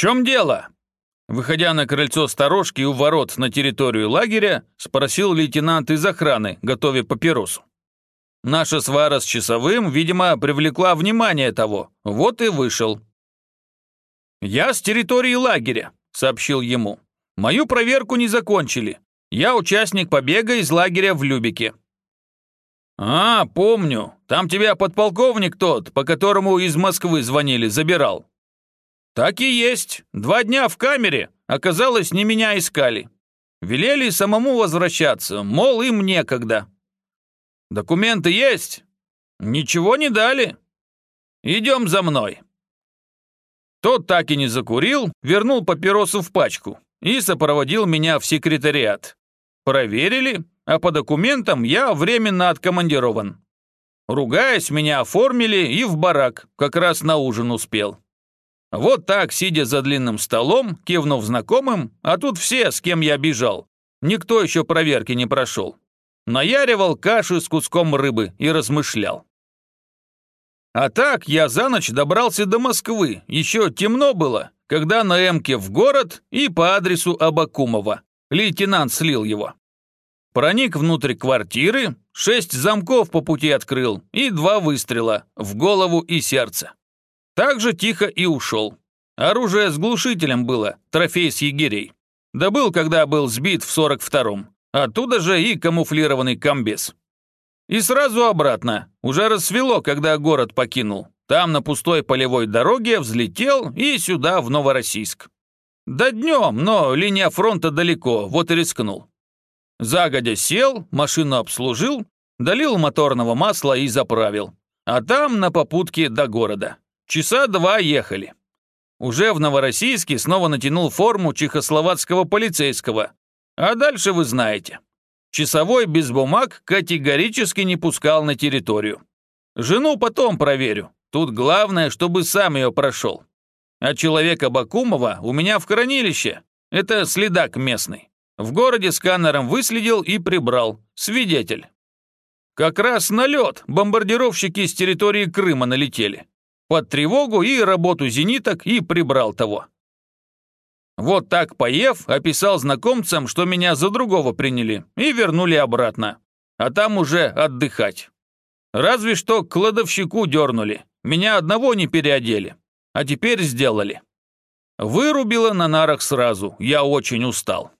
чем дело?» Выходя на крыльцо сторожки у ворот на территорию лагеря, спросил лейтенант из охраны, готовя папиросу. Наша свара с часовым, видимо, привлекла внимание того, вот и вышел. «Я с территории лагеря», — сообщил ему. «Мою проверку не закончили. Я участник побега из лагеря в Любике». «А, помню. Там тебя подполковник тот, по которому из Москвы звонили, забирал». «Так и есть. Два дня в камере. Оказалось, не меня искали. Велели самому возвращаться, мол, им некогда». «Документы есть?» «Ничего не дали. Идем за мной». Тот так и не закурил, вернул папиросу в пачку и сопроводил меня в секретариат. Проверили, а по документам я временно откомандирован. Ругаясь, меня оформили и в барак, как раз на ужин успел. Вот так, сидя за длинным столом, кивнув знакомым, а тут все, с кем я бежал. Никто еще проверки не прошел. Наяривал каши с куском рыбы и размышлял. А так я за ночь добрался до Москвы, еще темно было, когда на Эмке в город и по адресу Абакумова. Лейтенант слил его. Проник внутрь квартиры, шесть замков по пути открыл и два выстрела в голову и сердце. Так же тихо и ушел. Оружие с глушителем было, трофей с егерей. Добыл, когда был сбит в 42-м. Оттуда же и камуфлированный комбез. И сразу обратно. Уже рассвело, когда город покинул. Там на пустой полевой дороге взлетел и сюда, в Новороссийск. Да днем, но линия фронта далеко, вот и рискнул. Загодя сел, машину обслужил, долил моторного масла и заправил. А там на попутке до города. Часа два ехали. Уже в Новороссийске снова натянул форму чехословацкого полицейского. А дальше вы знаете. Часовой без бумаг категорически не пускал на территорию. Жену потом проверю. Тут главное, чтобы сам ее прошел. А человека Бакумова у меня в хранилище. Это следак местный. В городе сканером выследил и прибрал. Свидетель. Как раз на лед бомбардировщики с территории Крыма налетели. Под тревогу и работу зениток и прибрал того. Вот так поев, описал знакомцам, что меня за другого приняли, и вернули обратно. А там уже отдыхать. Разве что кладовщику дернули. Меня одного не переодели. А теперь сделали. Вырубило на нарах сразу, я очень устал.